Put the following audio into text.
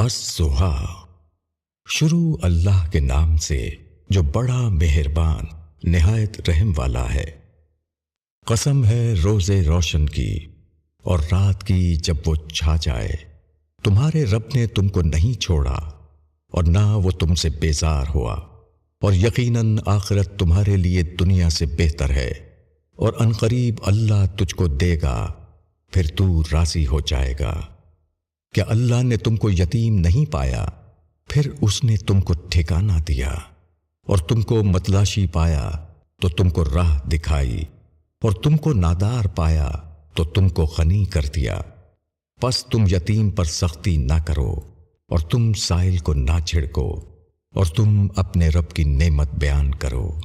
السہا شروع اللہ کے نام سے جو بڑا مہربان، نہایت رحم والا ہے۔ قسم ہے روز روشن کی اور رات کی جب وہ چھا جائے، تمہارے رب نے تم کو نہیں چھوڑا اور نہ وہ تم سے بیزار ہوا۔ اور یقیناً آخرت تمہارے لیے دنیا سے بہتر ہے اور عنقریب اللہ تجھ کو دے گا، پھر تو راضی ہو جائے گا۔ کیا اللہ نے تم کو یتیم نہیں پایا، پھر اس نے تم کو ٹھکانہ دیا اور تم کو متلاشی پایا تو تم کو راہ دکھائی اور تم کو نادار پایا تو تم کو غنی کر دیا۔ پس تم یتیم پر سختی نہ کرو اور تم سائل کو نہ چھڑکو اور تم اپنے رب کی نعمت بیان کرو۔